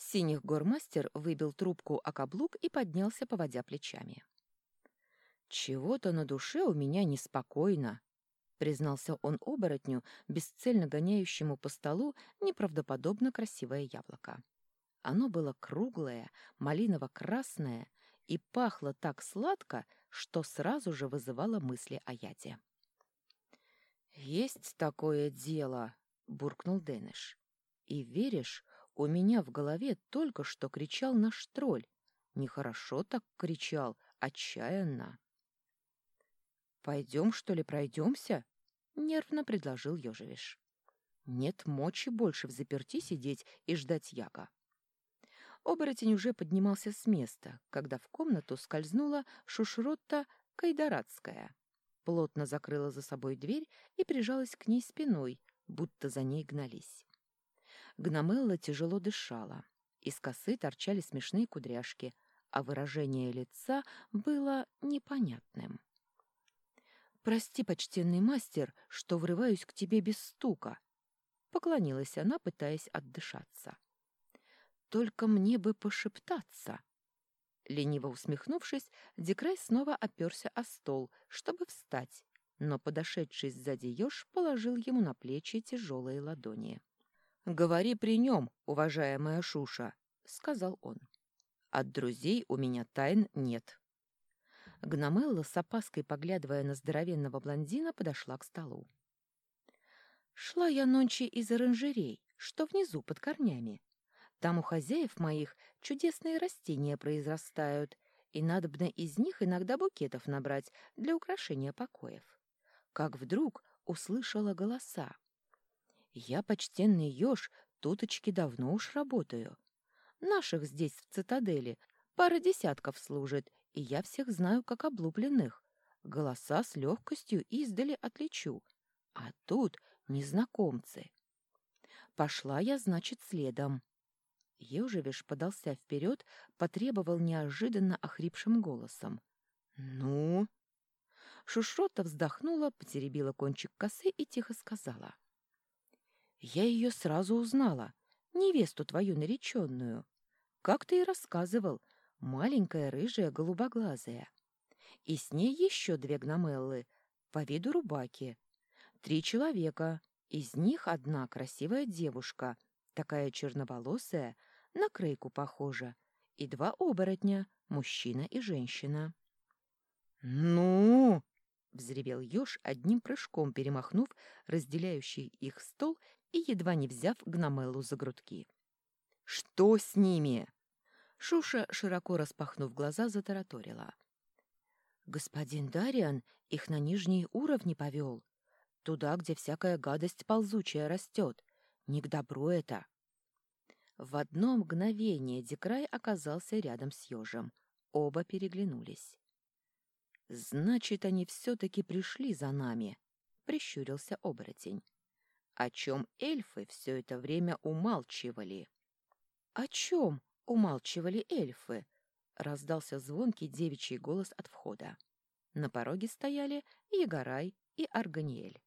Синих гормастер выбил трубку о каблук и поднялся, поводя плечами. «Чего-то на душе у меня неспокойно», — признался он оборотню, бесцельно гоняющему по столу неправдоподобно красивое яблоко. Оно было круглое, малиново-красное и пахло так сладко, что сразу же вызывало мысли о яде. «Есть такое дело», — буркнул Дэниш. «И веришь, у меня в голове только что кричал наш тролль. Нехорошо так кричал, отчаянно». «Пойдем, что ли, пройдемся?» — нервно предложил Ёжевиш. «Нет мочи больше в заперти сидеть и ждать яга». Оборотень уже поднимался с места, когда в комнату скользнула Шушротта Кайдарадская. Плотно закрыла за собой дверь и прижалась к ней спиной, будто за ней гнались. Гномелла тяжело дышала. Из косы торчали смешные кудряшки, а выражение лица было непонятным. «Прости, почтенный мастер, что врываюсь к тебе без стука», — поклонилась она, пытаясь отдышаться. Только мне бы пошептаться. Лениво усмехнувшись, Декрай снова оперся о стол, чтобы встать, но подошедший сзади еж положил ему на плечи тяжелые ладони. «Говори при нем, уважаемая Шуша», — сказал он. «От друзей у меня тайн нет». Гномелла, с опаской поглядывая на здоровенного блондина, подошла к столу. «Шла я ночи из оранжерей, что внизу под корнями. Там у хозяев моих чудесные растения произрастают, и надобно из них иногда букетов набрать для украшения покоев. Как вдруг услышала голоса. Я, почтенный еж, туточки давно уж работаю. Наших здесь, в цитадели, пара десятков служит, и я всех знаю как облупленных. Голоса с легкостью издали отличу. А тут незнакомцы. Пошла я, значит, следом. Ежевиш подался вперед, потребовал неожиданно охрипшим голосом. «Ну?» Шушрота вздохнула, потеребила кончик косы и тихо сказала. «Я ее сразу узнала, невесту твою нареченную. Как ты и рассказывал, маленькая рыжая голубоглазая. И с ней еще две гномеллы, по виду рубаки. Три человека, из них одна красивая девушка, такая черноволосая, на крейку похожа, и два оборотня, мужчина и женщина. «Ну!» — взревел еж, одним прыжком перемахнув разделяющий их стол и едва не взяв Гномеллу за грудки. «Что с ними?» Шуша, широко распахнув глаза, затараторила. «Господин Дариан их на нижние уровни повел. Туда, где всякая гадость ползучая растет. Не к добру это. В одно мгновение Декрай оказался рядом с ежем. Оба переглянулись. «Значит, они все-таки пришли за нами», — прищурился оборотень. «О чем эльфы все это время умалчивали?» «О чем умалчивали эльфы?» — раздался звонкий девичий голос от входа. На пороге стояли Егорай и Арганиэль.